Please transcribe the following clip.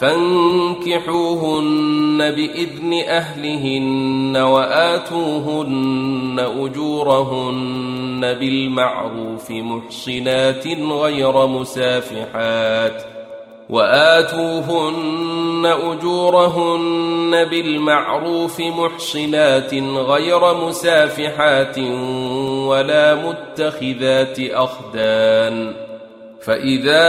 فانكحوهن بإذن أهلهن وآتوهن أجورهن بالمعروف محصنات غير مسافحات وآتوهن أجورهن بالمعروف محصنات غير مسافحات ولا متخذات أخدان فإذا